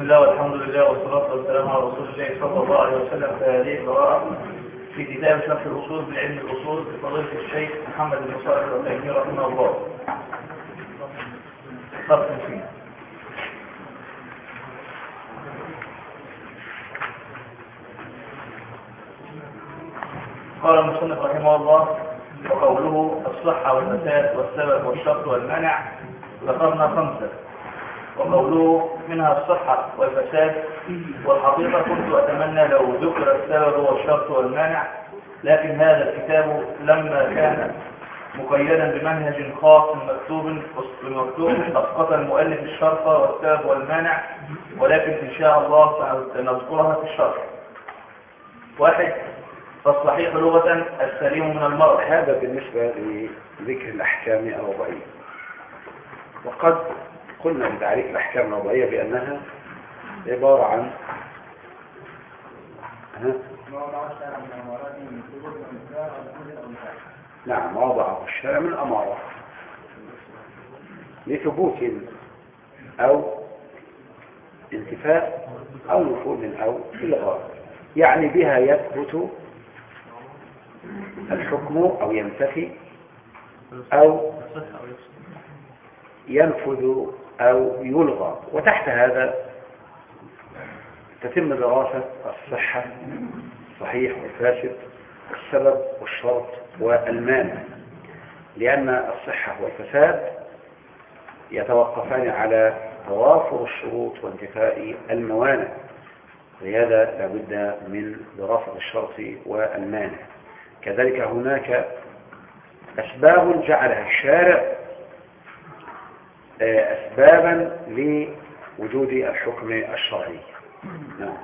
بسم الله والحمد لله والصلاة والسلام على رسول الله صلى الله عليه وسلم فهذه قراءة في كتاب شرح الأصول بالعلم الأصول لفضيلة الشيخ محمد بن صالح العثيمين رحمه الله. صرف فيه. قال المصنف رحمه الله وقوله الصحة والفساد والسبب والشرط والمنع ذكرنا خمسة وقوله منها الصحة والفساد والحقيقة كنت أتمنى لو ذكر السبب والشرط والمانع لكن هذا الكتاب لما كان مقيدا بمنهج خاص مكتوب مكتوب أسقط المؤلف الشرط والسبب والمانع ولكن إن شاء الله سنذكرها في الشرح واحد فالصحيح لغة السليم من المرض. هذا بالنسبة لذكر الأحكام الوضعية وقد قلنا بتعريف الأحكام الوضعية بأنها عبارة عن ها؟ نعم وضعه الشارع من أمارة لثبوت أو انتفاء أو نفوذ أو إلغاء يعني بها يثبت الحكم أو ينتفي أو ينفذ أو يلغى. وتحت هذا تتم دراسة الصحة صحيح والفاسد والسبب والشرط والمانع. لأن الصحة والفساد يتوقفان على توافر الشروط وانتفاء الموانع. لهذا لابد من دراسة الشرط والمانع. كذلك هناك أسباب جعلها الشارع أسبابا لوجود الحكم الشرعي. نعم.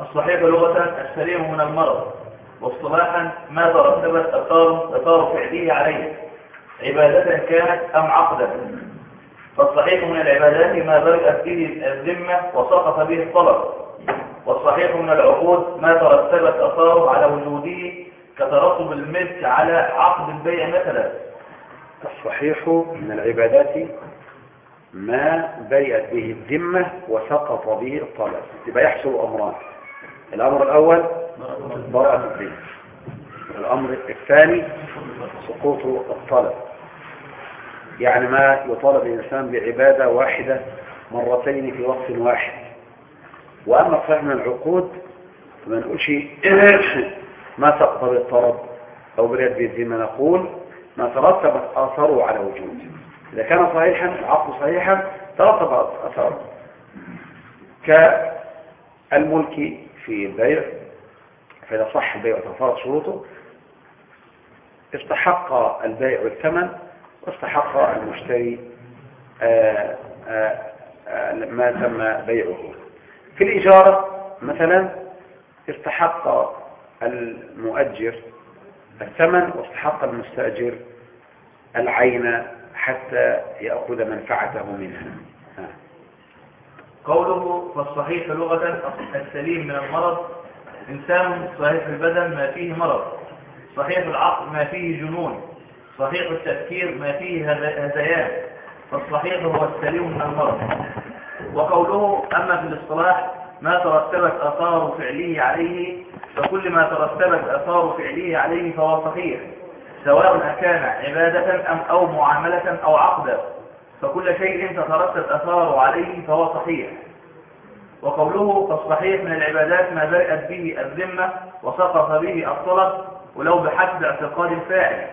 الصحيح لغة السليم من المرض واصطلاحا ما ترتبت اثار اثار فعله عليه. عبادة كانت أم عقدا؟ فالصحيح من العبادات ما برئت به الذمة وسقط به الطلب. والصحيح من العقود ما ترتبت اثاره على وجوده كترتب الملك على عقد البيع مثلا. الصحيح من العبادات ما برئت به الذمة وسقط به الطلب. يبقى يحصل أمران. الأمر الأول براءة الذمة. الأمر الثاني سقوط الطلب. يعني ما يطالب الإنسان بعبادة واحدة مرتين في وقت واحد. وأما من العقود فما نقولش ما سقط بالطلب أو برئت به الذمة نقول ما ترتبت آثاره على وجوده. إذا كان صحيحا العقد صحيحا ترتب أثاره كالملك في البيع فإذا صح البيع وتفرض شروطه استحق البيع الثمن واستحق المشتري آآ آآ ما تم بيعه. في الإجارة مثلا استحق المؤجر الثمن واستحق المستأجر العين حتى يأخذ منفعته منها. قوله فالصحيح لغة السليم من المرض إنسان صحيح البدن ما فيه مرض. صحيح العقل ما فيه جنون. صحيح التفكير ما فيه هذيان. فالصحيح هو السليم من المرض. وقوله أما في الاصطلاح ما ترتبت آثار فعله عليه فكل ما ترتبت آثار فعله عليه فهو صحيح سواء أكان عبادة أم أو معاملة أو عقدا فكل شيء تترتب أثاره عليه فهو صحيح. وقوله فالصحيح من العبادات ما برئت به الذمة وسقط به الطلب ولو بحسب اعتقاد الفاعل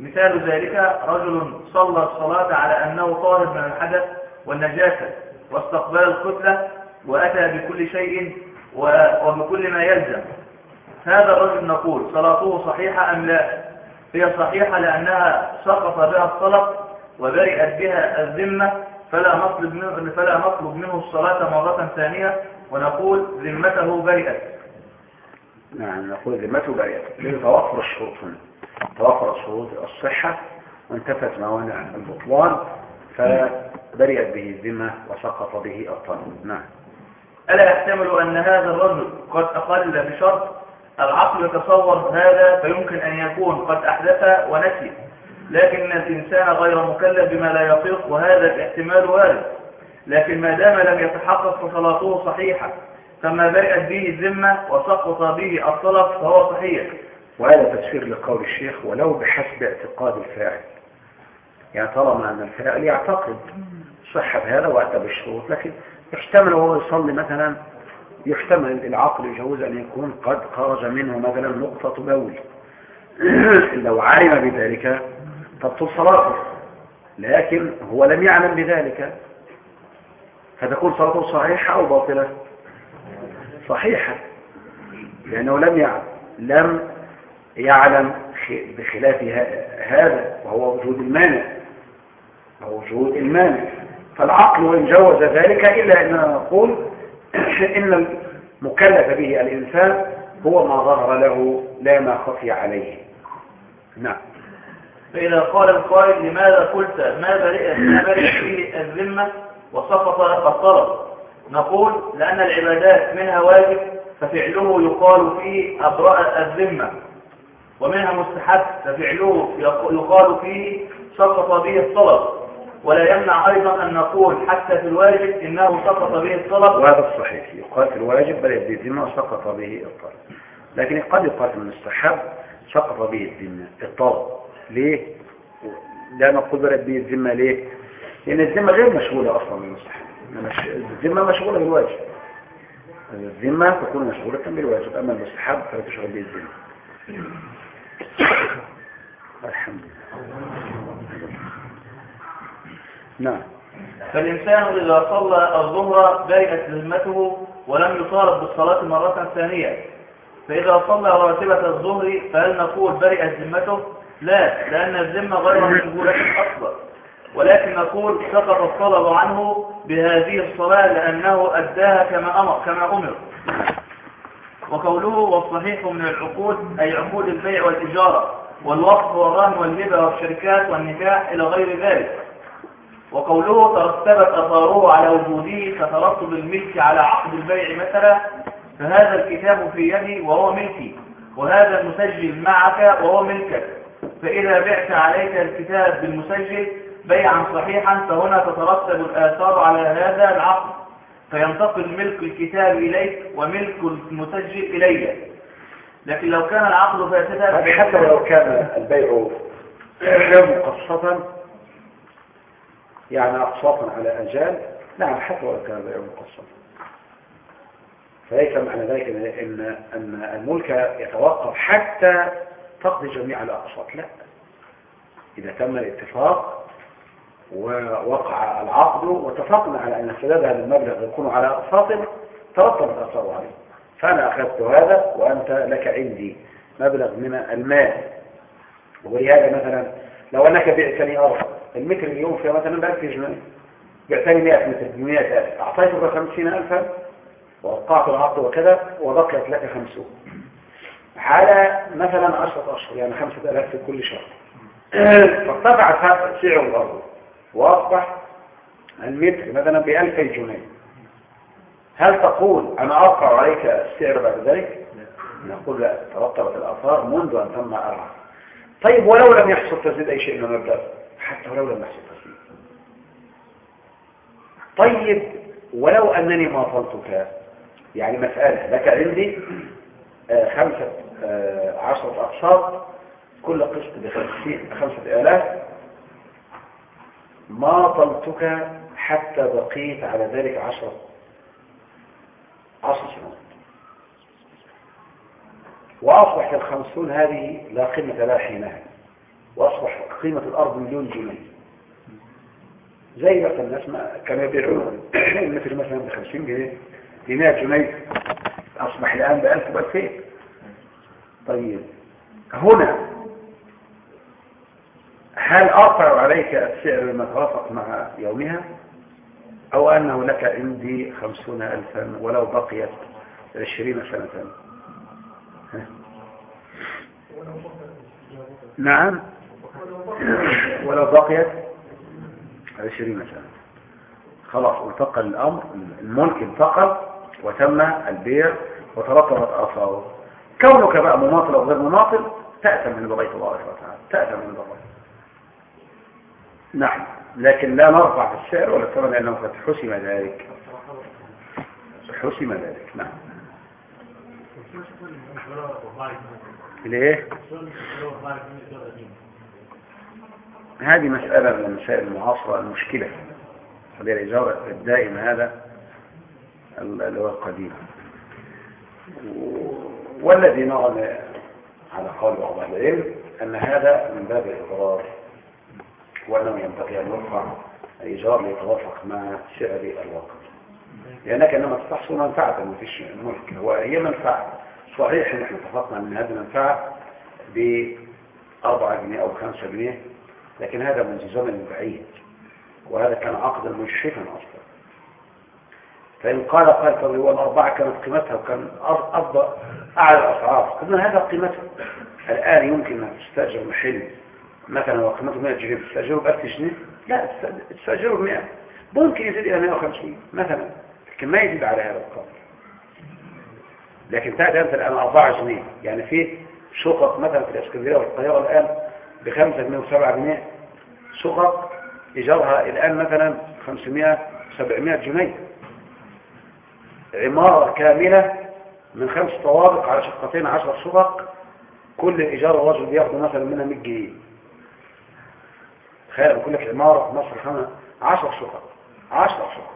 مثال ذلك رجل صلى الصلاة على أنه طاهر من الحدث والنجاسة واستقبل القبلة وأتى بكل شيء وبكل ما يلزم. هذا الرجل نقول صلاته صحيحة أم لا؟ هي صحيحة لأنها سقط بها الطلب وبرئت بها الذمة فلا نطلب منه, فلا نطلب منه الصلاة مرة ثانية ونقول ذمته برئت. نعم نقول ذمته برئت. لتوفر الشروط توفر شروط الصحة وانتفت موانع البطلان فبرئت به الذمة وسقط به الطلب. نعم. ألا يحتمل أن هذا الرجل قد أقل بشرط العقل يتصور هذا فيمكن أن يكون قد أحدث ونسي لكن الإنسان غير مكلف بما لا يطيق وهذا الاحتمال وارد. لكن ما دام لم يتحقق فصلاته صحيحة فما برئت به الذمة وسقط به الطلب فهو صحيح. وهذا تفسير لقول الشيخ ولو بحسب اعتقاد الفاعل. يعني طالما أن الفاعل يعتقد صحة هذا وأتى بالشروط لكن يحتمل وهو يصلي مثلا يحتمل العقل يجوز أن يكون قد خرج منه مثلا نقطة بول. لو علم بذلك تبطل صلاته. لكن هو لم يعلم بذلك. فتكون صلاته صحيحة أو باطلة؟ صحيحة. لأنه لم يعلم لم يعلم بخلاف هذا وهو وجود المانع. وهو وجود المانع. فالعقل وإن جوز ذلك إلا أننا نقول إن المكلف به الإنسان هو ما ظهر له لا ما خفي عليه. نعم. فإذا قال القائل لماذا قلت ما برئ فيه الذمة وسقط الطرف نقول لأن العبادات منها واجب ففعله يقال فيه أبرأ الذمة ومنها مستحب ففعله يقال فيه سقط به الطلب. ولا يمنع أيضا أن نقول حتى في الواجب إنه سقط به الطلب. وهذا الصحيح. يقال في الواجب بل الذمة سقط به الطلب. لكن قد يقال في المستحب سقط به الذمة. الطلب. ليه؟ لا نقول بل به الذمة ليه؟ لأن الذمة غير مشغولة أصلا بالمستحب الذمة مشغولة بالواجب. الذمة تكون مشغولة بالواجب. أما المستحب فلا تشغل به الذمة. الحمد لله. نعم. فالإنسان إذا صلى الظهر برئت ذمته ولم يطالب بالصلاة مرة ثانية. فإذا صلى راتبة الظهر فهل نقول برئت ذمته؟ لا لأن الذمة غير مشغولة أصلا. ولكن نقول سقط الطلب عنه بهذه الصلاة لأنه أداها كما أمر كما أمر. وقوله والصحيح من العقود أي عقود البيع والإجارة والوقف والرهن والهبة والشركات والنكاح إلى غير ذلك. وقوله ترتبت أثاره على وجوده كترتب الملك على عقد البيع مثلا فهذا الكتاب في يدي وهو ملكي وهذا المسجل معك وهو ملكك. فإذا بعت عليك الكتاب بالمسجل بيعا صحيحا فهنا تترتب الآثار على هذا العقد. فينتقل ملك الكتاب إليك وملك المسجل إلي لكن لو كان العقد فاسدا حتى لو كان البيع مقسطا يعني أقساطا على أجال نعم حتى لو كان البيع مقسطا فليس معنى ذلك إن, أن الملك يتوقف حتى تقضي جميع الأقساط لا. إذا تم الاتفاق ووقع العقد واتفقنا على أن سداد هذا المبلغ يكون على أقساط ترتب الأثر عليه. فأنا أخذت هذا وأنت لك عندي مبلغ من المال. ولهذا مثلا لو أنك بعتني أرض المتر اليوم فيها مثلا ب 1000 جنيه بعتني 100 متر ب 100000 أعطيتك 50000 ووقعت العقد وكذا وبقيت لك 50 على مثلا 10 أشهر يعني 5000 في كل شهر. فارتفع سعر الأرض وأصبح المتر مثلا ب 2000 جنيه. هل تقول أنا أرفع عليك السعر بعد ذلك؟ نقول لا ترتبت الآثار منذ أن تم العقد طيب ولو لم يحصل تزيد أي شيء من المبلغ حتى ولو لم يحصل تزيد طيب ولو أنني ما طلتك يعني مسألة لك عندي آه خمسة آه عشرة أقساط كل قسط بخمسين خمسة آلاف. ما طلتك حتى بقيت على ذلك عشرة عشر سنوات. وأصبحت الخمسون هذه لا قيمة لها حينها. وأصبح قيمة الأرض مليون جنيه. زي مثلا الناس ما كانوا يبيعون. المتر مثلا ب 50 جنيه ب 100 جنيه أصبح الآن ب 1000 و 2000 طيب هنا هل أرفع عليك السعر لما توافق مع يومها؟ أو أنه لك عندي خمسون ألفا ولو بقيت عشرين سنة؟ نعم. ولو بقيت عشرين سنة خلاص انتقل الأمر الملك انتقل وتم البيع وترتبت آثاره كونك بقى مماطل أو غير مماطل تأتم من بغيت الله سبحانه وتعالى تأتم من بغيت نعم لكن لا نرفع في السعر ولا الثمن لأنه قد حسم ذلك حسم ذلك نعم ليه هذه مسألة من المسائل المعاصرة المشكلة هذه الإجارة الدائمة هذا اللي هو القديم. والذي نرى على قول بعض أهل العلم أن هذا من باب الإضرار وأنه ينبغي أن يرفع الإيجار ليتوافق مع سعر الوقت لأنك إنما تستحصل منفعة ما فيش ملك هو هي منفعة. صحيح نحن اتفقنا أن هذه المنفعة ب 4 جنيه أو 5 جنيه لكن هذا من زمن بعيد وهذا كان عقدا مشرفا أصلا. فإن قال قال طب هو الأربعة كانت قيمتها وكان أفضل أعلى الأسعار قلنا هذا قيمتها الآن يمكن أن تستأجر محل. مثلا لو قيمته 100 جنيه تستأجره ب 1000 جنيه؟ لا تستأجره ب 100 ممكن يزيد إلى 150 مثلا لكن ما يزيد على هذا القدر. لكن تأتي أنت الآن 4 جنيه. يعني في شقق مثلا في الإسكندرية والقاهرة الآن ب 5 جنيه و7 جنيه شقق إيجارها الآن مثلا 500 700 جنيه. عمارة كاملة من خمس طوابق على شقتين عشر شقق كل إيجار الرجل بياخده مثلا منها 100 جنيه. تخيل بقول لك عمارة في مصر خمس 10 شقق 10 شقق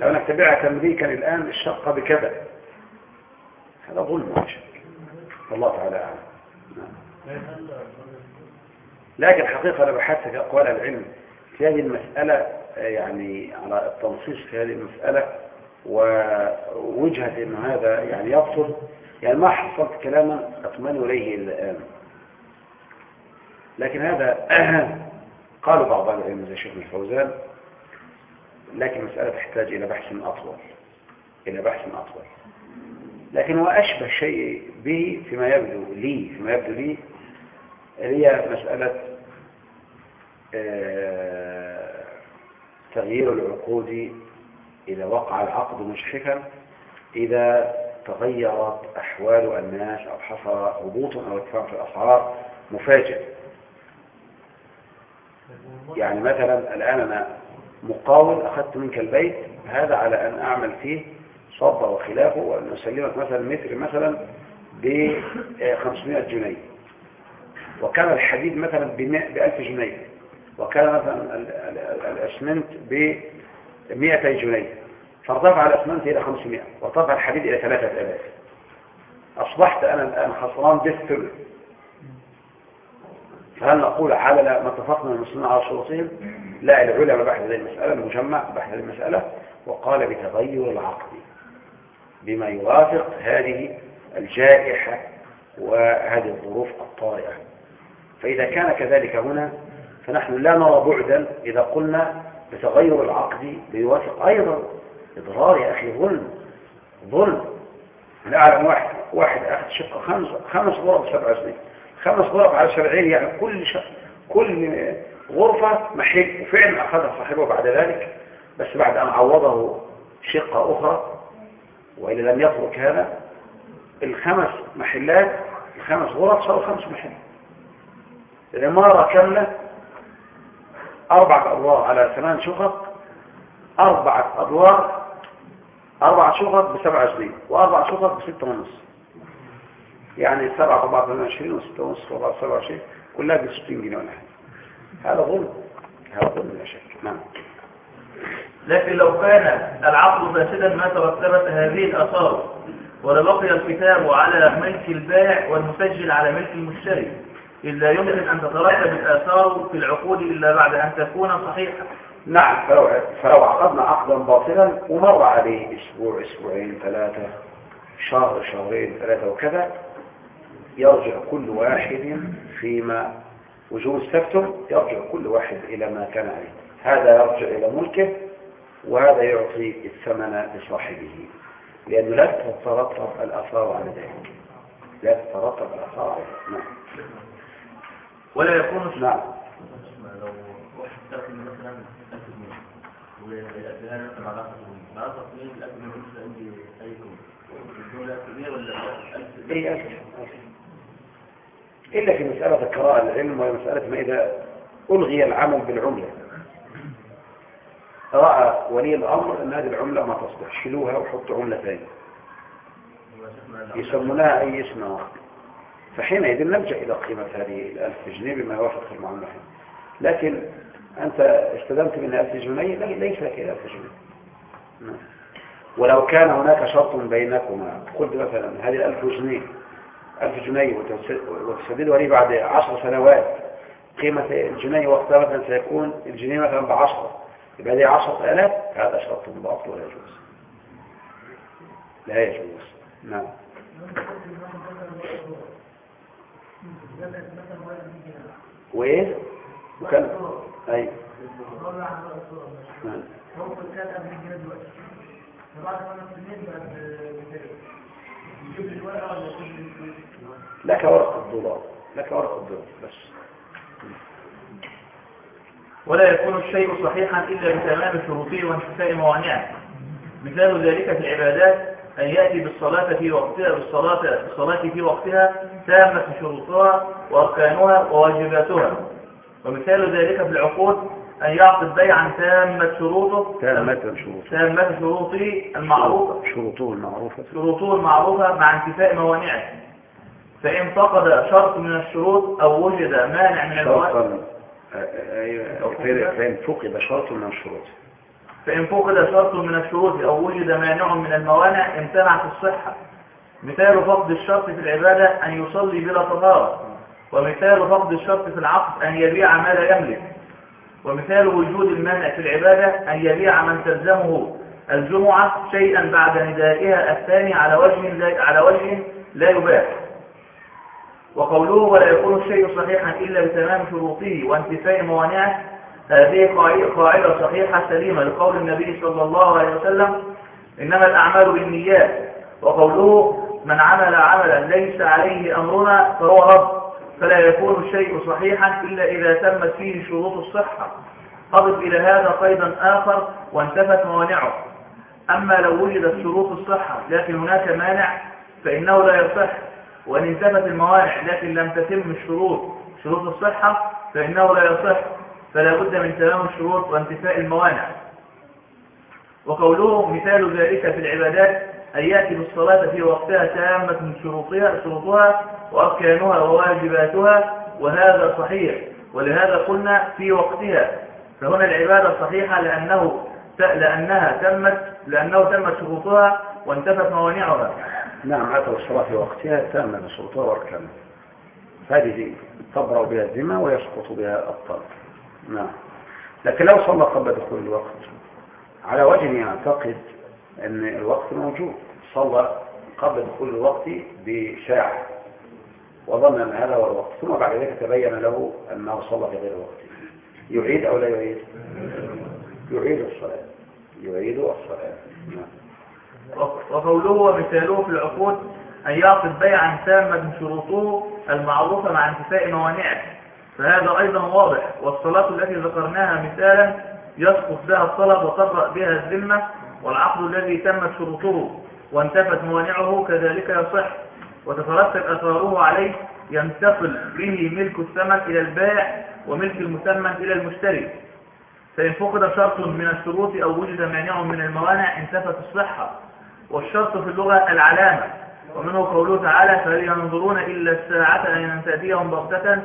لو أنك تبيعها تمليكا الآن الشقة بكذا. هذا ظلم والله تعالى أعلم. لكن حقيقة أنا بحثت في أقوال العلم في هذه المسألة يعني على التنصيص في هذه المسألة ووجهة أن هذا يعني يبطل. يعني ما حصلت كلاما أطمئن إليه الآن. لكن هذا قالوا بعض العلم زي شيخ الفوزان لكن المسألة تحتاج إلى بحث أطول إلى بحث أطول. لكن هو أشبه شيء به فيما يبدو لي فيما يبدو لي هي مسألة آه، تغيير العقود إذا وقع العقد مشحفا إذا تغيرت أحوال الناس أو حصل هبوط أو ارتفاع في الأسعار مفاجئ. يعني مثلا الآن أنا مقاول أخذت منك البيت هذا على أن أعمل فيه صبة وخلافه وأن أسلمك مثلا متر مثلا ب 500 جنيه. وكان الحديد مثلا ب 1000 جنيه. وكان مثلا الأسمنت ب 200 جنيه فارتفع الأسمنت إلى 500 وارتفع الحديد إلى 3000 أصبحت أنا الآن خسران بالثلث فهل نقول على ما اتفقنا المسلمين على شروطهم لا العلماء بحث هذه المسألة المجمع بحث هذه المسألة وقال بتغير العقد بما يوافق هذه الجائحة وهذه الظروف الطارئة. فإذا كان كذلك هنا فنحن لا نرى بعدا إذا قلنا بتغير العقد ليوافق أيضا. إضرار يا أخي ظلم ظلم. أنا أعلم واحد واحد أخذ شقة خمس خمس غرف سبع سنين. خمس غرف على سبعين يعني كل ش... كل غرفة محل. وفعلا أخذها صاحبه بعد ذلك. بس بعد أن عوضه شقة أخرى وإلا لم يترك هذا الخمس محلات الخمس غرف صاروا خمس محلات العمارة كاملة أربعة أدوار على ثمان شقق أربعة أدوار أربعة شقق بسبعة جنيه وأربع شقق بستة ونص. يعني سبعة أربعة وعشرين وستة ونص وأربعة سبعة وعشرين كلها بستين جنيه. ولا حاجة هذا ظلم هذا ظلم لا شك نعم. لكن لو كان العقد فاسدا ما ترتبت هذه الآثار ولبقي الكتاب على ملك البائع والمسجل على ملك المشتري. إلا يمكن أن تترتب الآثار في العقود إلا بعد أن تكون صحيحة. نعم فلو, فلو عقدنا عقدا باطلا ومر عليه أسبوع أسبوعين ثلاثة شهر شهرين ثلاثة وكذا يرجع كل واحد فيما وجوه السفتم يرجع كل واحد إلى ما كان عليه. هذا يرجع إلى ملكه وهذا يعطي الثمن لصاحبه لأنه لا تترتب الأثار على ذلك. لا تترتب الأثار على ذلك. نعم. ولا يكون نعم. لو واحد تاخد مثلا 1000 جنيه والأكلان مثلا على 10 جنيه مع 10 جنيه الأكل ما يكونش عندي أي قيمة الدولة 1000 جنيه ولا 1000 اي ألف إلا في مسألة القراءة العلم وهي مسألة ما إذا ألغي العمل بالعملة. رأى ولي الأمر أن هذه العملة ما تصلح. شيلوها وحطوا عملة ثانية. يسمونها أي اسم آخر فحينئذ نلجأ إلى قيمة هذه الألف جنيه بما يوافق المعاملة لكن أنت استلمت من ألف جنيه ليس لك ألف جنيه. نعم. ولو كان هناك شرط بينكما قلت مثلا هذه الألف جنيه ألف جنيه وتسددها لي بعد عشر سنوات قيمة الجنيه وقتها مثلا سيكون الجنيه مثلا بعشرة. يبقى دي عشرة آلاف هذا شرط باطل ولا يجوز. لا يجوز. نعم. وإيه؟ وكان أي. نعم. لك ورق الدولار. لك ورق الدولار. بس. ولا يكون الشيء صحيحا إلا بتمام شروطه وانتفاء موانعه. مثال ذلك في العبادات أن يأتي بالصلاة في وقتها بالصلاة, بالصلاة في وقتها تامة شروطها وأركانها وواجباتها. ومثال ذلك في العقود أن يعقد بيعا تامة شروطه. تامة شروطه. تامة شروطه المعروفة. شروطه المعروفة. شروطه المعروفة مع انتفاء موانعه. فإن فقد شرط من الشروط أو وجد مانع من الموانع فإن فقد شرط من الشروط. فإن فقد شرط من الشروط أو وجد مانع من الموانع امتنعت الصحة. مثال فقد الشرط في العبادة أن يصلي بلا طهارة ومثال فقد الشرط في العقد أن يبيع ما لا يملك. ومثال وجود المانع في العبادة أن يبيع من تلزمه الجمعة شيئا بعد ندائها الثاني على وجه على وجه لا يباح. وقوله ولا يكون الشيء صحيحا إلا بتمام شروطه وانتفاء موانعه هذه قاعدة صحيحة سليمة لقول النبي صلى الله عليه وسلم إنما الأعمال بالنيات وقوله من عمل عملا ليس عليه أمرنا فهو رب فلا يكون الشيء صحيحا إلا إذا تمت فيه شروط الصحة. أضف إلى هذا قيدا آخر وانتفت موانعه. أما لو وجدت شروط الصحة لكن هناك مانع فإنه لا يصح وإن انتفت الموانع لكن لم تتم الشروط شروط الصحة فإنه لا يصح. فلا بد من تمام الشروط وانتفاء الموانع. وقوله مثال ذلك في العبادات أن يأتي بالصلاة في وقتها تامة من شروطها, شروطها وأركانها وواجباتها وهذا صحيح. ولهذا قلنا في وقتها. فهنا العبادة صحيحة لأنه لأنها تمت لأنه تمت شروطها وانتفت موانعها. نعم أتوا الصلاة في وقتها تامة بشروطها وأركانها. هذه تبرأ بها الذمة ويسقط بها الطلب. نعم. لكن لو صلى قبل دخول الوقت على وجه يعتقد أن الوقت موجود. صلى قبل دخول الوقت بساعة وظن أن هذا هو الوقت. ثم بعد ذلك تبين له أنه صلى في غير وقته يعيد أو لا يعيد؟ يعيد الصلاة. يعيد الصلاة. نعم. وقوله ومثاله في العقود أن يعقد بيعا تاما شروطه المعروفة مع انتفاء موانعه. فهذا أيضا واضح والصلاة التي ذكرناها مثالا يسقط بها الطلب وتبرأ بها الذمة والعقد الذي تمت شروطه وانتفت موانعه كذلك يصح. وتترتب أثاره عليه ينتقل به ملك الثمن إلى البائع وملك المثمن إلى المشتري. فإن فقد شرط من الشروط أو وجد مانع من الموانع انتفت الصحة. والشرط في اللغة العلامة ومنه قوله تعالى فهل ينظرون إلا الساعة أن تأتيهم بغتة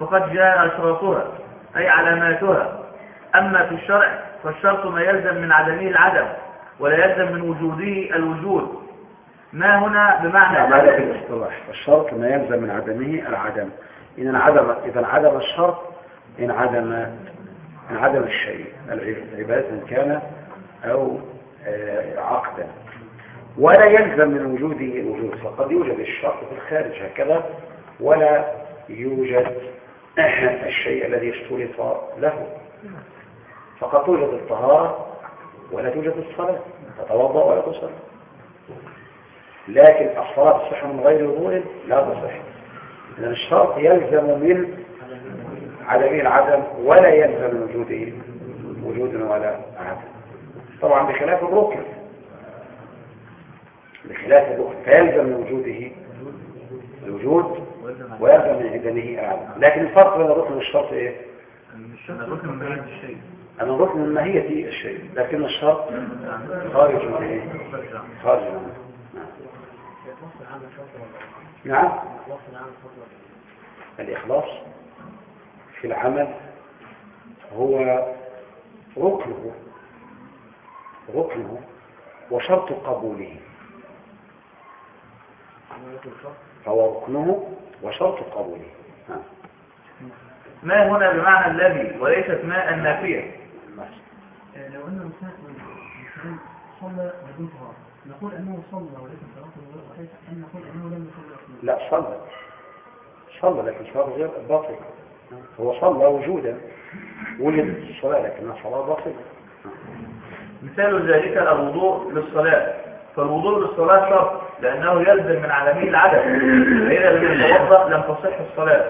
فقد جاء أشراطها أي علاماتها. أما في الشرع فالشرط ما يلزم من عدمه العدم ولا يلزم من وجوده الوجود. ما هنا بمعنى هذا في الاصطلاح. الشرط ما يلزم من عدمه العدم. إذا عدم إذا عدم الشرط إن عدم إن عدم الشيء العبادة إن كان أو آه، عقدا. ولا يلزم من وجوده الوجود فقد يوجد الشرط في الخارج هكذا ولا يوجد الشيء الذي اشترط له. فقد توجد الطهارة ولا توجد الصلاة. تتوضأ ولا تصلي. لكن الصلاة تصح من غير وضوء لا تصح. إذن الشرط يلزم من عدم العدم ولا يلزم من وجوده وجود ولا عدم. طبعا بخلاف الركن. بخلاف الركن فيلزم من وجوده الوجود. ويلزم من عدمه العدم لكن الفرق بين الركن والشرط إيه؟ من أنا الركن من ماهية الشيء. لكن الشرط خارج من إيه؟ خارج منه نعم نعم. الإخلاص في العمل هو ركنه ركنه وشرط قبوله. فهو ركنه وشرط قبوله ها. ما هنا بمعنى الذي وليست ما النافية لو أن مثلا صلى بدون طهارة نقول أنه صلى ولكن صلاته غير أم نقول أنه لم يصلي لا صلى. صلى لكن صلاة غير باطل هو صلى وجودا. وجد الصلاة لكنها صلاة باطلة. مثال ذلك الوضوء للصلاة. فالوضوء للصلاة شرط لأنه يلزم من عدمه العدم. فإذا لم يتوضأ لم تصح الصلاة.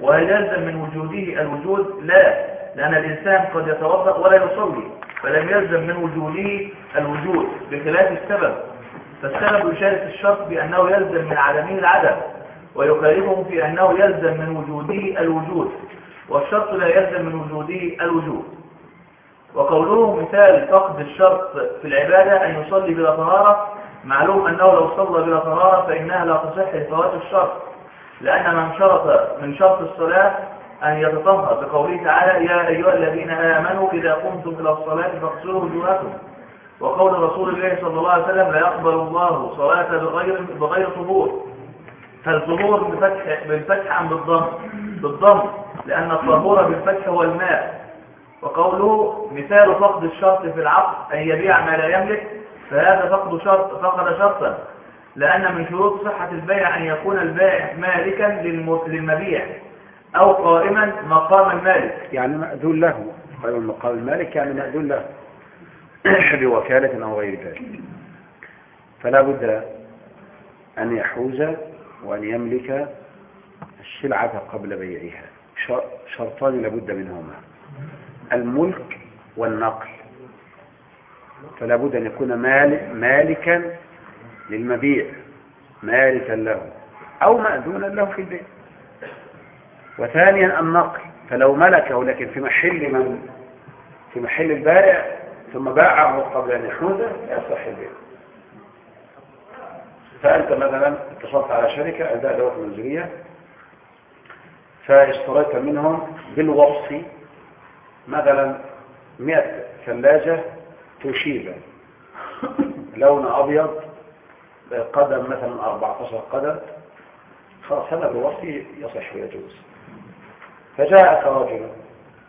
وهل يلزم من وجوده الوجود لا. لأن الإنسان قد يتوضأ ولا يصلي فلم يلزم من وجوده الوجود بخلاف السبب. فالسبب يشارك الشرط بأنه يلزم من عدمه العدم ويخالفه في أنه يلزم من وجوده الوجود. والشرط لا يلزم من وجوده الوجود. وقوله مثال فقد الشرط في العبادة أن يصلي بلا طهارة معلوم أنه لو صلى بلا طهارة فإنها لا تصح لفوات الشرط لأن من شرط من شرط الصلاة أن يتطهر بقوله تعالى يا أيها الذين آمنوا إذا قمتم إلى الصلاة فاغسلوا وجوهكم وقول رسول الله صلى الله عليه وسلم لا يقبل الله صلاة بغير بغير طهور فالطهور بالفتح بالفتح أم بالضم؟ بالضم لأن الطهور بالفتح هو الماء. وقوله مثال فقد الشرط في العقد أن يبيع ما لا يملك فهذا فقد شرط فقد شرطا. لأن من شروط صحة البيع أن يكون البائع مالكا للم- للمبيع أو قائما مقام المالك. يعني مأذون له. قال المقام المالك يعني مأذون له. بوكالة أو غير ذلك. فلا بد أن يحوز وأن يملك السلعة قبل بيعها. شر- شرطان لابد منهما. الملك والنقل. فلا بد أن يكون مال مالكا للمبيع مالكا له أو مأذونا له في البيع. وثانيا النقل. فلو ملكه لكن في محل من في محل البائع ثم باعه قبل أن يحوزه يصح البيع. فأنت مثلا اتصلت على شركة أداء أدوات منزلية فاشتريت منهم بالوصف مثلا 100 ثلاجة توشيبا لون أبيض قدم مثلا 14 قدم. خلاص هذا بالوصف يصح ويجوز. فجاءك رجل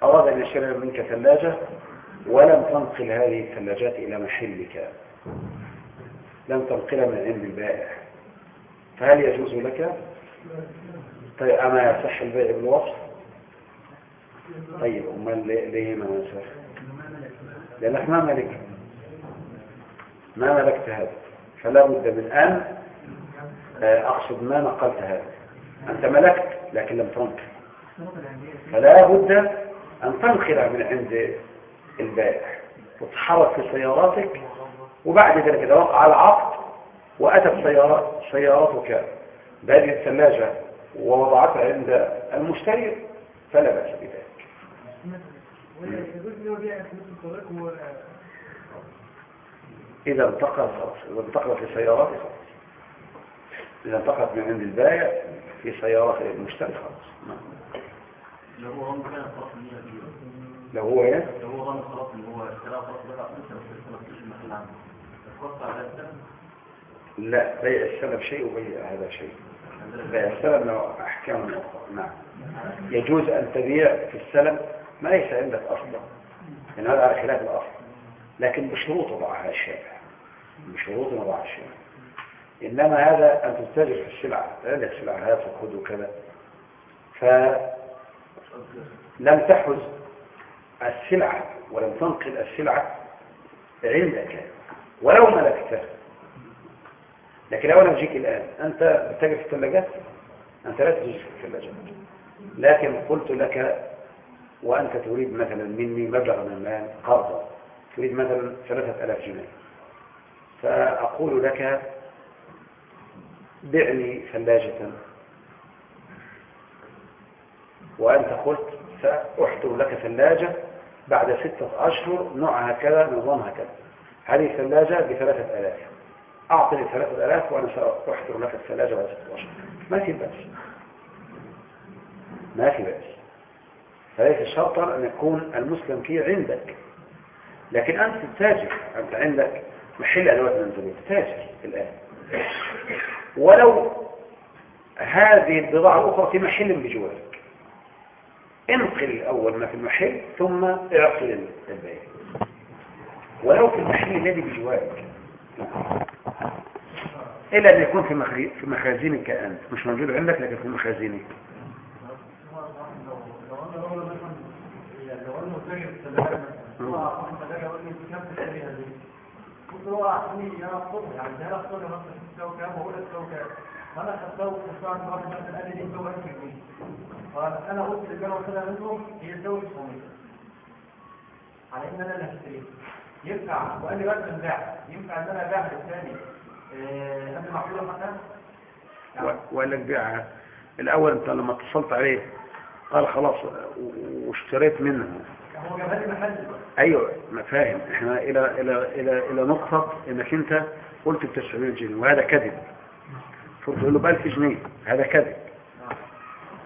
أراد أن يشتري منك ثلاجة ولم تنقل هذه الثلاجات إلى محلك. لم تنقلها من عند البائع. فهل يجوز لك؟ طيب أما يصح البيع بالوصف؟ طيب أمال ليه- ما يصح لأنك ما ملك ما ملكت هذا. فلا بد من أن آه، أقصد ما نقلت هذا. أنت ملكت لكن لم تنقل. فلا بد أن تنقل من عند البائع وتتحرك في سياراتك وبعد ذلك إذا وقع العقد سيارة سيارتك بهذه الثلاجة ووضعتها عند المشتري فلا بأس بذلك. إذا انتقل خلاص إذا انتقل في سيارات إذا انتقلت من عند البائع في سيارة المشتري خلاص. لو هو ظن كان ان لو هو إيه؟ لو هو ظن خلاص ان هو اشتراه خلاص بقى المحل عنده لا بيع السلم شيء وبيع هذا شيء. بيع السلم له أحكام أخرى. نعم. يجوز أن تبيع في السلم ما ليس عندك أصلا. لأن هذا على خلاف الأصل. لكن بشروط وضعها الشارع بشروط وضعها الشارع إنما هذا أن تتاجر في السلعة. عندك سلعة هات وخذ وكذا. فلم تحوز السلعة ولم تنقل السلعة عندك. ولو ملكتها لكن لو أنا أجيك الآن. أنت بتتاجر في الثلاجات؟ أنت لا تجيك في الثلاجات. لكن قلت لك وأنت تريد مثلا مني مبلغ من المال قرضا تريد مثلا ثلاثة ألاف جنيه. فأقول لك بعني ثلاجة. وأنت قلت سأحضر لك ثلاجة بعد ستة أشهر نوعها كذا نظامها كذا. هذه ثلاجة بثلاثة آلاف. أعطني ثلاثة آلاف وأنا سأحضر لك الثلاجة بعد ستة أشهر. ما في بأس. ما في بأس. فليس شرطا أن يكون المسلم فيه عندك. لكن أنت تاجر أنت عندك محل أدوات منزلية تاجر الآن. ولو هذه البضاعة الأخرى في محل بجوارك. انقل أول ما في المحل ثم اعقل البيع. ولو في المحل الذي بجوارك. إلا أن يكون في مخازنك أنت. مش موجود عندك لكن في مخازنك. لك تساوي كام فانا خدتها وخدتها عند واحد مثلا قال لي دي تساوي 1000 جنيه فانا قلت اللي أنا واخدها منه هي تساوي 900 على ان أنا اللي ينفع وقال لي بس نبيع ينفع ان أنا للثاني قبل ما وقال لك بيعها الأول أنت لما اتصلت عليه قال خلاص واشتريت منه. أيوه ما فاهم. إحنا إلى إلى إلى إلى نقطة إنك أنت قلت ب 900 جنيه وهذا كذب. تقول له ب 1000 جنيه هذا كذب.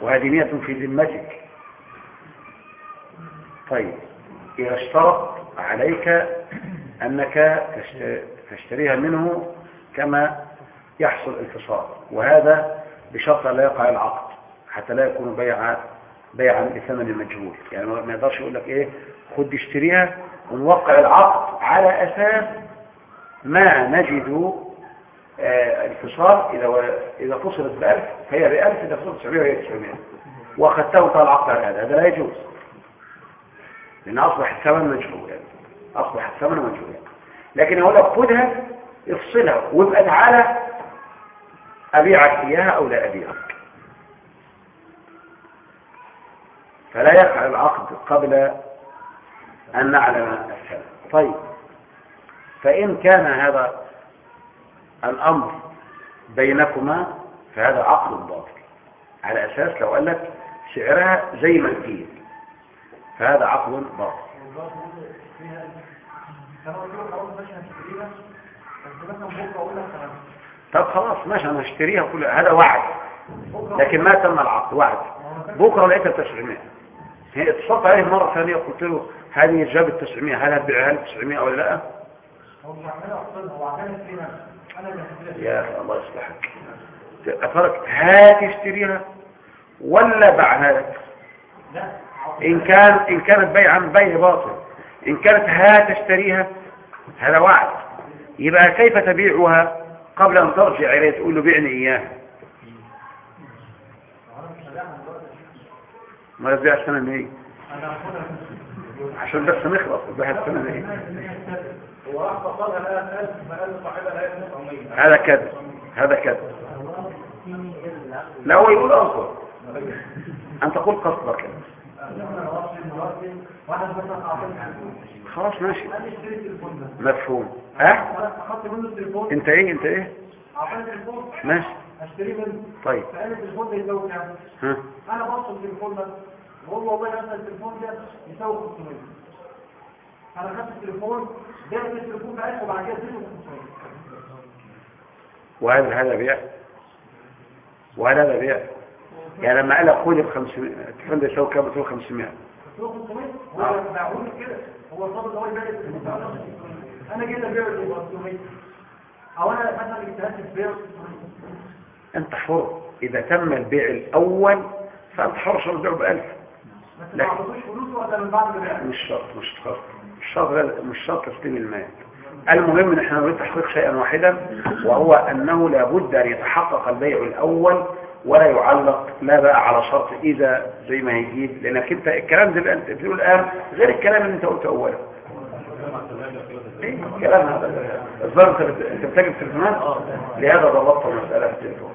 وهذه نية في ذمتك. طيب إذا اشترط عليك أنك تشت- تشتريها منه كما يحصل انفصال وهذا بشرط لا يقع العقد حتى لا يكون بيع بيعا بثمن مجهول. يعني ما يقدرش يقول لك إيه خد اشتريها ونوقع العقد على أساس ما نجد آه، انفصال إذا و- إذا فصلت ب 1000 فهي ب 1000 إذا فصلت 900 وهي 900 واخذته وطال العقد على هذا. هذا لا يجوز. لأن أصبح الثمن مجهول. يعني. أصبح الثمن مجهول. لكن أقول لك خدها افصلها وابقى تعالى أبيعك إياها أو لا أبيعك. فلا يقع العقد قبل أن نعلم الثمن طيب. فإن كان هذا الأمر بينكما فهذا عقد باطل. على أساس لو قال لك سعرها زي ما تجيب فهذا عقد باطل. أنا بكره أنا طب خلاص ماشي أنا هشتريها كل هذا وعد. لكن ما تم العقد. وعد. بكرة لقيتها 900 هي اتصلت عليه مرة ثانية قلت له هذه جابت 900 هل هتبيعها لي 900 ولا لا؟ يا أخي الله يصلحك. أفرك هات اشتريها ولا باعها لك. إن كان إن كانت بيعا بيع باطل. إن كانت هات اشتريها هذا وعد يبقى كيف تبيعها قبل أن ترجع إليه تقول له بيعني إياها؟ ما تبيع السنة من أنا هاخدها عشان بس نخلص تبيع السنة من هو راح فصلها لقى 1000 فقال صاحبها لقى 900 هذا كذب هذا كذب. لا هو يقول أصبر أن تقول قصدك. اعطاني خلاص ماشي. ده مفهوم. ها؟ التليفون. أنت إيه؟ أنت إيه؟ ماشي. أشتري منه. طيب. فقال التليفون ده يساوي كام؟ أنا بصل التليفون ده. بقول له والله مثلا التليفون ده يساوي 500 أنا خدت التليفون بعت التليفون ب 1000 وبعد كده اديته 500 وهذا هذا بيع وهذا هذا بيع يعني لما قال خد ب 500 التليفون ده يساوي كام؟ يساوي 500 قلت له 500 هو باعوا لي كده. هو صاب إن هو يبيع التليفون. ب 500 أنا جيت ابيعه ب 500 أو أنا مثلا اجتهدت في ب 600 أنت حر. إذا تم البيع الأول فانت حر شرط بيعه ب 1000 بس ما عطوش فلوسه ولا من بعد ما بيع مش شرط مش شرط. مش شرط مش شرط تسليم المال. المهم إن إحنا نريد تحقيق شيئا واحدا وهو أنه لابد أن يتحقق البيع الأول ولا يعلق لا بقى على شرط إذا زي ما هيجيب لأنك أنت الكلام ده اللي أنت بتقوله الآن غير الكلام اللي أنت قلته اولا. إيه؟ الكلام هذا. الظاهر أنت بت- أنت بتجيب تليفونات؟ لهذا ضبطت المسألة في التليفون.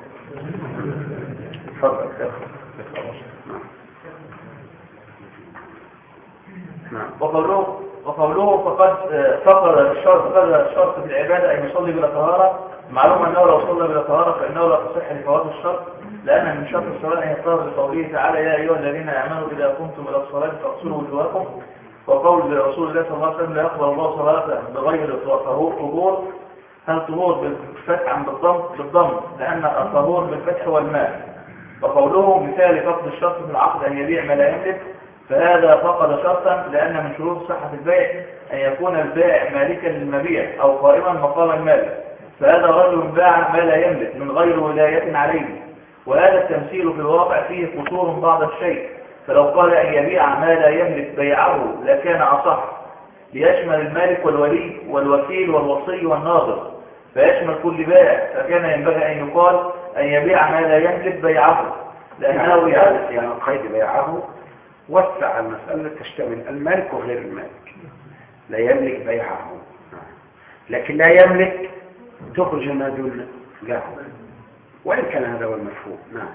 نعم. وقوله وقوله فقد آه، فقد الشرط فقد الشرط في العبادة أن يصلي بلا طهارة. معلوم أنه لو صلى بلا طهارة فإنه لا تصح لفوات الشرط لأن من شرط الصلاة أن يطهر لقوله تعالى يا أيها الذين آمنوا إذا قمتم إلى الصلاة فاغسلوا وجوهكم. وقول رسول الله صلى الله عليه وسلم لا يقبل الله صلاة بغير طهور طهور هل طهور بالفتح أم بالضم بالضم لأن الطهور بالفتح هو الماء وقوله مثال فقد الشرط في العقد أن يبيع ما لا يملك فهذا فقد شرطا لأن من شروط صحة البيع أن يكون البائع مالكا للمبيع أو قائما مقام المالك فهذا رجل باع ما لا يملك من غير ولاية عليه. وهذا التمثيل في الواقع فيه قصور بعض الشيء. فلو قال أن يبيع ما لا يملك بيعه لكان أصح. ليشمل المالك والولي والوكيل والوصي والناظر. فيشمل كل بائع فكان ينبغي أن يقال أن يبيع ما لا يملك بيعه لأنه يعني يعني يعني قيد بيعه وسع المسألة تشتمل المالك وغير المالك لا يملك بيعه. لكن لا يملك تخرج ما دون جاهه وإن كان هذا هو المفهوم. نعم.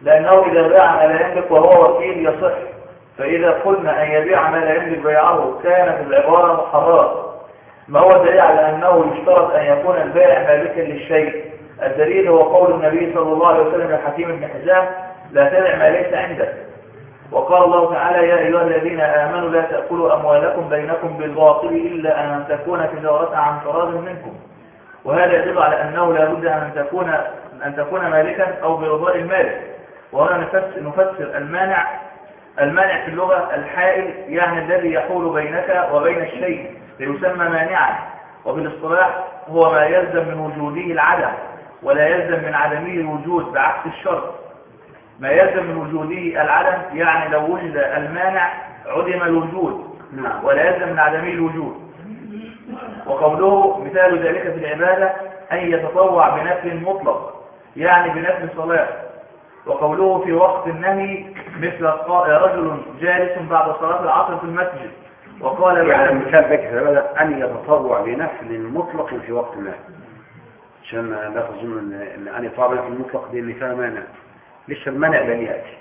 لأنه إذا باع ما لا يملك وهو وكيل يصح. فإذا قلنا أن يبيع ما لا يملك بيعه كانت العبارة محررة. ما هو الدليل على أنه يشترط أن يكون البائع مالكا للشيء؟ الدليل هو قول النبي صلى الله عليه وسلم للحكيم بن حزام لا تبع ما ليس عندك. وقال الله تعالى يا أيها الذين آمنوا لا تأكلوا أموالكم بينكم بالباطل إلا أن تكون تجارة عن تراض منكم. وهذا يدل على أنه لا بد أن تكون أن تكون مالكا أو برضاء المالك وهنا نفسر, نفسر المانع المانع في اللغة الحائل يعني الذي يحول بينك وبين الشيء. فيسمى مانعا وبالاصطلاح هو ما يلزم من وجوده العدم ولا يلزم من عدمه الوجود بعكس الشرط. ما يلزم من وجوده العدم يعني لو وجد المانع عدم الوجود نعم. ولا يلزم من عدمه الوجود. وقوله مثال ذلك في العبادة أن يتطوع بنفل مطلق يعني بنفل صلاة. وقوله في وقت النهي مثل رجل جالس بعد صلاة العصر في المسجد. وقال يعني المثال ذلك بدأ أن يتطوع بنفل مطلق في وقت ما. عشان لا تظن أن أن يطوع بنفل مطلق دي اللي فيها مانع لسه المانع لم يأتي.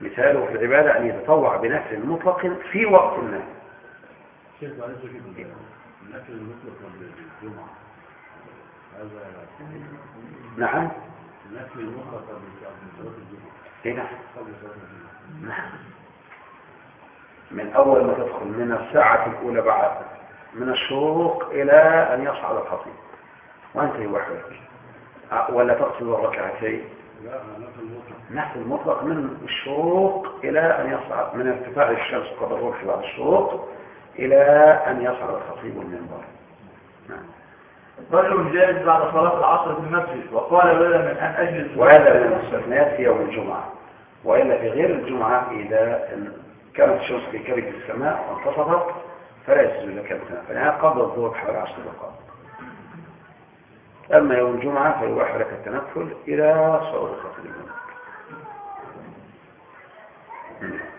مثاله في العبادة أن يتطوع بنفل مطلق في وقت ما. شيخ معلش كده الأكل المطلق قبل الجمعة. هذا نعم. الأكل المطلق قبل صلاة الجمعة. إيه نعم. قبل صلاة الجمعة. نعم. من أول ما تدخل من الساعة الأولى بعد من الشروق إلى أن يصعد الخطيب. وأنت وحدك. أه، ولا تقصد الركعتين. لا الأكل المطلق نحن المطلق من الشروق إلى أن يصعد. من ارتفاع الشمس قبل الرمح بعد الشروق إلى أن يصعد الخطيب المنبر. نعم. رجل جالس بعد صلاة العصر في المسجد وقال بدلا من أن أجلس وهذا من المستثنيات في يوم الجمعة. وإلا في غير الجمعة إذا كانت الشمس في كبد السماء وانتصفت فلا يجوز لك التنفل فلها قبل الظهر حوالي عشر دقائق أما يوم الجمعة فيباح لك التنفل إلى صعود المنبر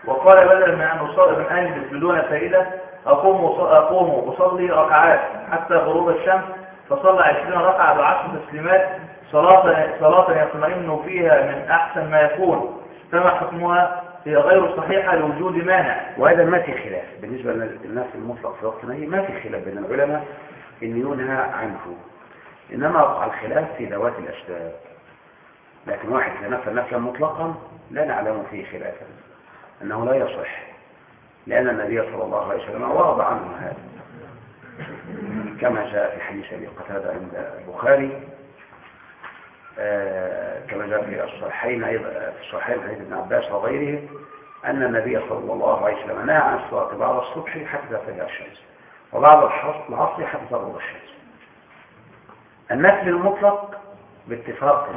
وقال بدلا من أن أصلي من أجلس بدون فائدة أقوم أقوم وأصلي ركعات حتى غروب الشمس فصلى عشرين ركعة بعشر تسليمات صلاة صلاة يطمئن فيها من أحسن ما يكون. فما حكمها؟ هي غير صحيحة لوجود مانع. وهذا ما في خلاف. بالنسبة للناس المطلق في وقت النهي ما في خلاف بين العلماء إن ينهى عنه. وقع الخلاف في ذوات الأسباب لكن واحد تنفل نفلا مطلقا لا نعلم فيه خلافا. أنه لا يصح. لأن النبي صلى الله عليه وسلم ورد عنه هذا. كما جاء في حديث أبي قتادة عند البخاري. كما جاء في الصحيحين أيضا في الصحيحين حديث ابن عباس وغيره أن النبي صلى الله عليه وسلم نهى عن الصلاة بعد الصبح حتى تطلع الشمس وبعد العصر حتى تغرب الشمس. النفل المطلق باتفاق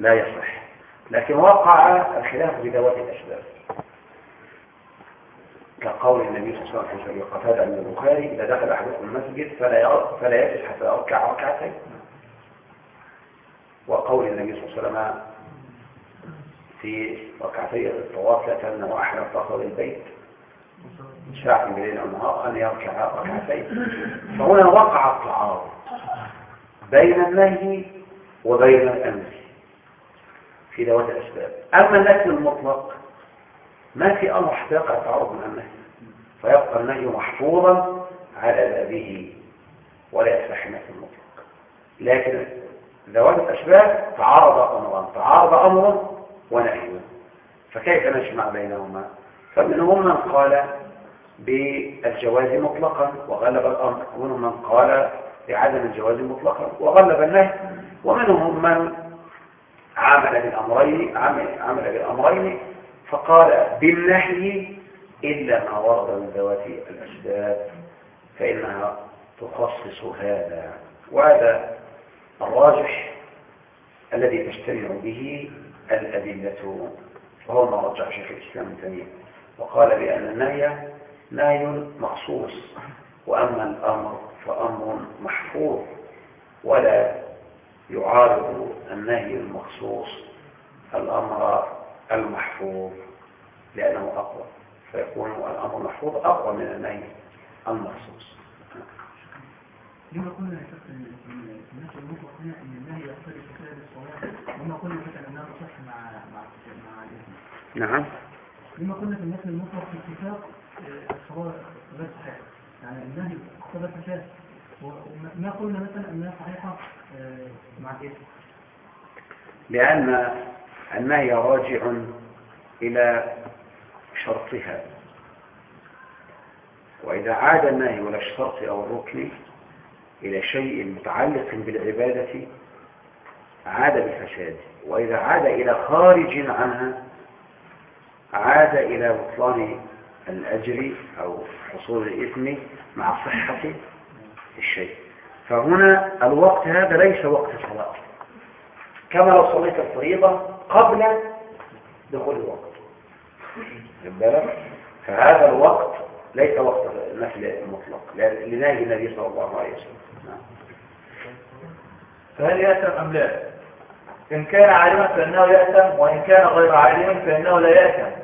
لا يصح لكن وقع الخلاف بذوات الأسباب. كقول النبي صلى الله عليه وسلم قتادة عند البخاري إذا دخل أحدكم المسجد فلا فلا يجلس حتى يركع ركعتين. وقول النبي صلى الله عليه وسلم في ركعتي الطواف تمنع أحدا فخر البيت ساعة بالليل أو النهار أن يركع ركعتين. فهنا وقع التعارض بين النهي وبين الأمر في ذوات الأسباب. أما النهي المطلق ما في أمر حتى يقع تعارض مع النهي. فيبقى النهي محفوظا على بابه ولا يصح النهي المطلق. لكن ذوات الأسباب تعارض أمران تعارض أمر ونهي. فكيف نجمع بينهما؟ فمنهم من قال بالجواز مطلقا وغلب الأمر. ومنهم من قال بعدم الجواز مطلقا وغلب النهي. ومنهم من عمل بالأمرين عمل, عمل بالأمرين فقال بالنهي إلا ما ورد من ذوات الأسباب فإنها تخصص هذا. وهذا الراجح الذي تجتمع به الأدلة وهو ما رجع شيخ الإسلام ابن تيمية. وقال بأن النهي نهي مخصوص وأما الأمر فأمر محفوظ ولا يعارض النهي المخصوص الأمر المحفوظ لأنه أقوى. فيكون الأمر المحفوظ أقوى من النهي المخصوص. لما قلنا إن الناس المطلق هنا إن النهي يقتضي فساد الصلاة لما قلنا مثلا إنها تصح مع مع مع الاثم نعم. لما قلنا في النهي المطلق في اتفاق آه، الصلاة غير صحيحة. يعني النهي اقتضى الفساد وما قلنا مثلا إنها صحيحة آه، مع الاثم لأن النهي راجع إلى شرطها. وإذا عاد النهي إلى الشرط أو الركن إلى شيء متعلق بالعبادة عاد بفساد وإذا عاد إلى خارج عنها عاد إلى بطلان الأجر أو حصول الإثم مع صحة الشيء. فهنا الوقت هذا ليس وقت صلاة كما لو صليت الفريضة قبل دخول الوقت؟ فهذا الوقت ليس وقت نفل مطلق لنهي النبي صلى الله عليه وسلم. نعم. فهل يأثم أم لا؟ إن كان عالما فإنه يأثم وإن كان غير عالم فإنه لا يأثم.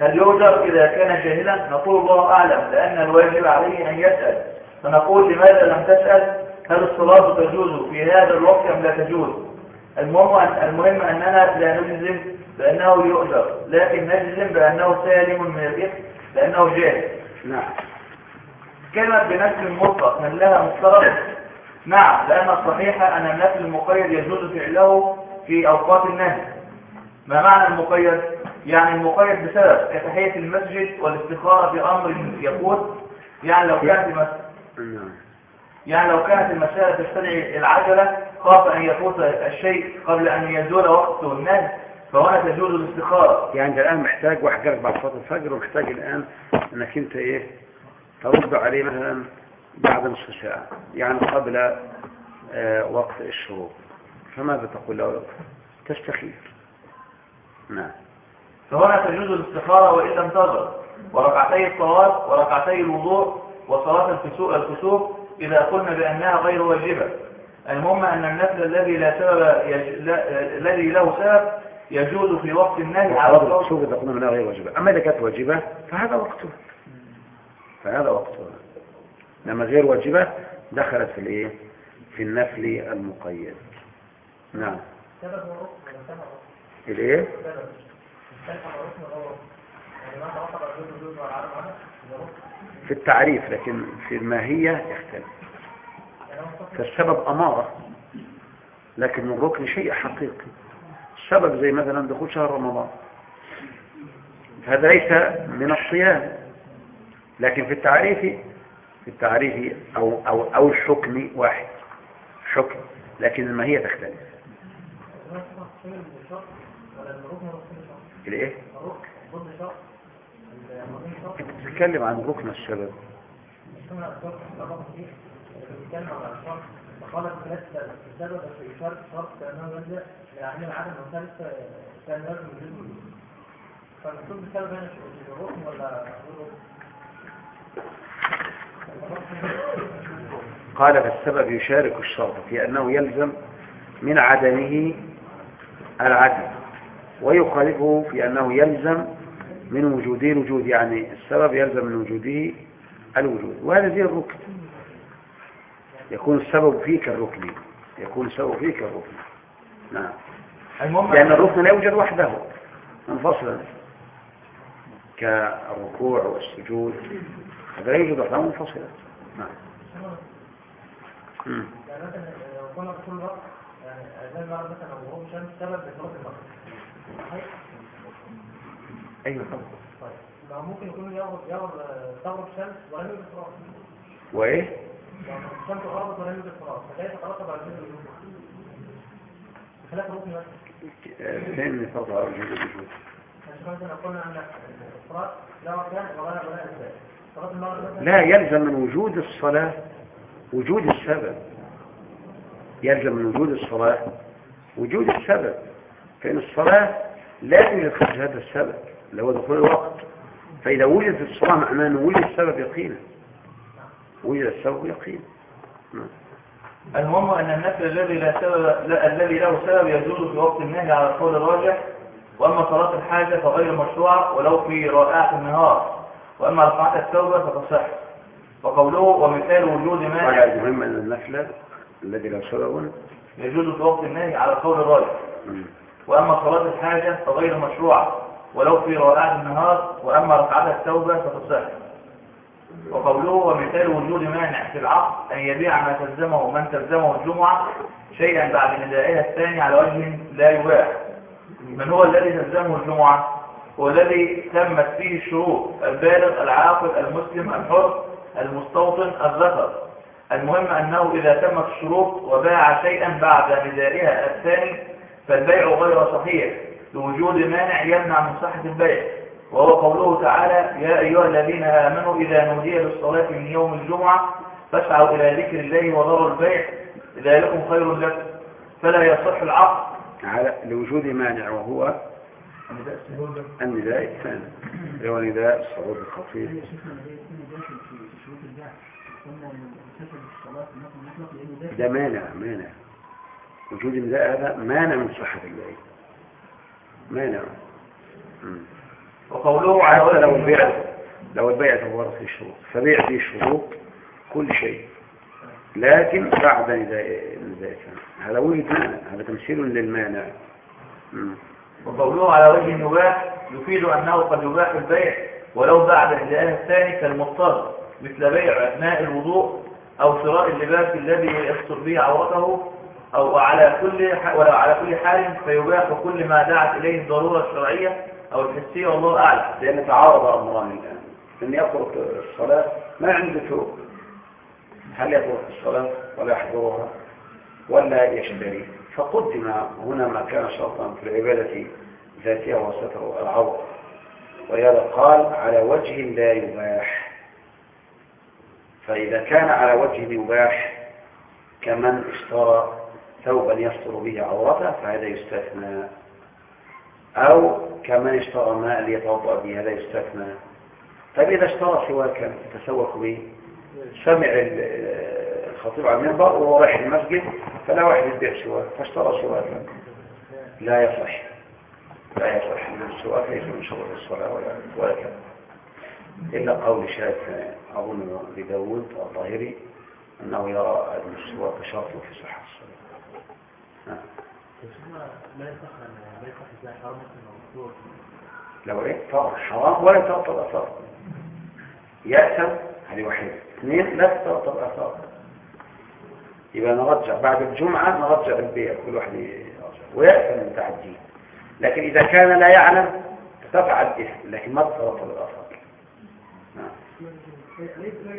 هل يوجر إذا كان جاهلا؟ نقول الله أعلم لأن الواجب عليه أن يسأل. فنقول لماذا لم تسأل؟ هل الصلاة تجوز في هذا الوقت أم لا تجوز؟ المهم, المهم أننا لا نجزم بأنه يؤجر لكن نجزم بأنه سالم من الإثم لأنه جاهل. نعم. كلمة بنفس المطلق هل لها مفترض؟ نعم لأن الصحيح أن النفل المقيد يجوز فعله في أوقات النهي. ما معنى المقيد؟ يعني المقيد بسبب كتحية المسجد والاستخارة في أمر يقول؟ يعني لو كانت المس- نعم. يعني لو كانت المسألة تستدعي العجلة خاف أن يفوت الشيء قبل أن يزول وقت النهي. فهنا تجوز الاستخارة يعني انت الآن محتاج واحد جالك بعد صلاه الفجر ومحتاج الآن إنك أنت إيه ترد عليه مثلا بعد نصف ساعة يعني قبل آه وقت الشروق. فماذا تقول له تستخير؟ نعم. فهنا تجوز الاستخارة وإن لم تظهر. وركعتي الصلاة وركعتي الوضوء وصلاة الكسوف إذا قلنا بأنها غير واجبة. المهم أن النفل الذي لا سبب. الذي له سبب يجوز في وقت النهي على الصوت الكسوف إذا قلنا منها غير واجبة. أما إذا كانت واجبة فهذا وقتها فهذا وقتها لما غير واجبة دخلت في الإيه؟ في النفل المقيد. نعم. الإيه؟ إذا في التعريف لكن في الماهية يختلف. فالسبب أمارة لكن الركن شيء حقيقي. السبب زي مثلا دخول شهر رمضان. هذا ليس من الصيام لكن في التعريف في التعريف أو, أو, أو الحكم واحد. حكم لكن الماهية تختلف. سبب شرط أنت بتتكلم عن ركن السبب الشرط الشرط فقالت ثلاثة السبب في شرط شرط كأنه وثالث كان بالسبب هنا في ولا؟ قال فالسبب يشارك الشرط في أنه يلزم من عدمه العدم ويخالفه في أنه يلزم من وجوده الوجود يعني السبب يلزم من وجوده الوجود. وهذا زي الركن. يكون السبب فيك الركن. يكون السبب فيك الركن. نعم. المهم لأن الركن لا يوجد وحده. منفصلا كالركوع والسجود. هذا لا يوجد وحده منفصلا نعم. يعني مثلا لو كنا كل وقت يعني زي المرض مثلا لو هو مشان سبب المرض صحيح؟ أيوة طبعا. طيب ممكن يكون يغرب يغرب تغرب الشمس ولم يوجد فراغ يعني يوجد فين فرض على وجود الوجود يعني مثلا قلنا أن الصلاة لا ولا ولا يلزم من وجود الصلاة وجود السبب. يلزم من وجود الصلاة وجود السبب. فإن الصلاة لا يوجد خارج هذا السبب اللي هو دخول الوقت. فإذا وجدت الصلاة معناه أنه وجد السبب يقينا. يقينا نعم. المهم أن النفل الذي لا سبب لا الذي له سبب يجوز في وقت النهي على القول الراجح وأما صلاة الحاجة فغير مشروعة ولو في رائعة النهار وأما ركعة التوبة فتصح وقوله ومثال وجود قال المهم أن النفل الذي له سبب يجوز في وقت النهي على القول الراجح. وأما صلاة الحاجة فغير مشروعة ولو في رائعة النهار وأما ركعة التوبة فتصح وقوله ومثال وجود مانع في العقد أن يبيع ما تلزمه من تلزمه الجمعة شيئا بعد ندائها الثاني على وجه لا يباح. من هو الذي تلزمه الجمعة؟ هو الذي تمت فيه الشروط البالغ العاقل المسلم الحر المستوطن الذكر. المهم أنه إذا تمت الشروط وباع شيئا بعد ندائها الثاني فالبيع غير صحيح. لوجود مانع يمنع من صحة البيع. وهو قوله تعالى يا أيها الذين آمنوا إذا نودي للصلاة من يوم الجمعة فاسعوا إلى ذكر الله وذروا البيع ذلكم خير لكم. فلا يصح العقد. على لوجود مانع وهو النداء الثاني. اللي هو نداء الصعود الخفيف ده مانع مانع. وجود النداء هذا مانع من صحة البيع مانع. مم. وقوله على حتى لو وجه البيع لو البيع تورط فيه شروط فبيع فيه شروط كل شيء. لكن بعد الثاني هذا وجد مانع. هذا تمثيل للمانع. وقوله على وجه يباح يفيد أنه قد يباح البيع ولو بعد إهداءها الثاني كالمضطر مثل بيع أثناء الوضوء أو شراء اللباس الذي يستر به عورته أو على كل ح... ولا على كل حال فيباح كل ما دعت إليه الضرورة الشرعية أو الحسية والله أعلم لأن تعارض أمران الآن. أن يترك الصلاة ما عنده شروط هل يترك الصلاة ولا يحضرها ولا يشتري؟ فقدم هنا ما كان شرطا في العبادة ذاتها وستر العورة ولهذا قال على وجه لا يباح. فإذا كان على وجه يباح كمن اشترى ثوبا يستر به عورته فهذا يستثنى. أو كمن اشترى ماء ليتوضأ به هذا يستثنى. طيب إذا اشترى سواكا يتسوق به سمع ال- الخطيب على المنبر وهو رايح المسجد فلا واحد يبيع سواك فاشترى سواكا لا يصح. لا يصح. إن السواك ليس من شروط الصلاة ولا ولا كذا. إلا قول شاذ أظن لداود الظاهري أنه يرى أن السواك شرط في صحة الصلاة. لو إيه فرق حرام ولا ترتب اثار يأثم هذه واحدة اثنين لا ترتب اثار يبقى نرجع بعد الجمعة نرجع البيع كل واحد يرجع ويأثم التعدي لكن إذا كان لا يعلم تفعل إثم لكن ما تترتب الأثار نعم أليس لا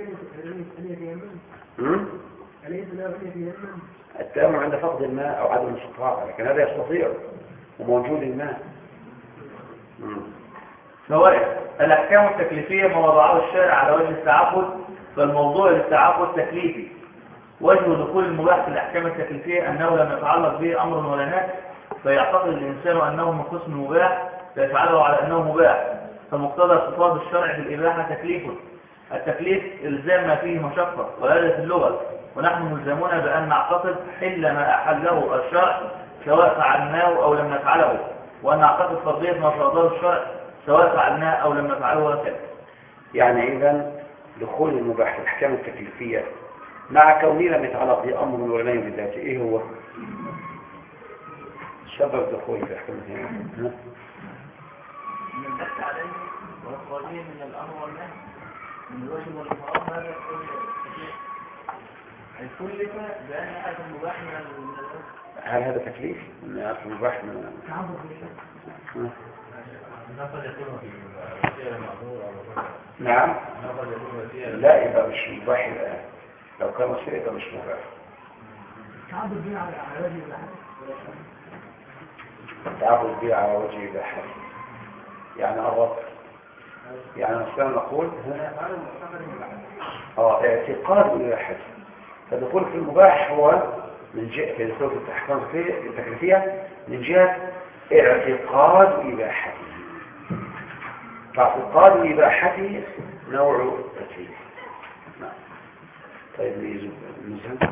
أن يتيمم؟ مم؟ أليس لا أن يتيمم؟ التيمم عند فقد الماء أو عدم الاستطاعة لكن هذا يستطيع وموجود الماء. فوائد الأحكام التكليفية ما وضعه الشارع على وجه التعبد فالموضوع للتعبد تكليفي. وجه دخول المباح في الأحكام التكليفية أنه لم يتعلق به أمر ولا نهي فيعتقد الإنسان أنه من قسم المباح فيفعله على أنه مباح فمقتضى خطاب الشرع بالإباحة تكليف. التكليف إلزام ما فيه مشقة في اللغة. ونحن ملزمون بأن نعتقد حل ما أحله الشرع سواء فعلناه أو لم نفعله. وأن نعتقد فرضية ما فرضه الشرع سواء فعلناه أو لم نفعله هكذا يعني إذا دخول المباح في الأحكام التكليفية مع كونه لم يتعلق بأمر نهي بالذات إيه هو؟ سبب دخول في أحكام التكليفية؟ من البحث عليه وإخراجه من الأمر والنهي. بأن المباح من هل هذا تكليف؟ أن المباح من تعبد معذور أو غيره. نعم. لا يبقى مش مباح الآن. لو كان وسيلة يبقى مش مباح. تعبد بيه على وجه الأحد التعبد به على وجه الإباحة يعني الرب يعني مثلا نقول آه اعتقاد الإباحة فدخول في المباح هو من جهة في دخول في الأحكام التكليفية من جهة اعتقاد إباحته. فاعتقاد إباحته نوع تكليف نعم. طيب نزل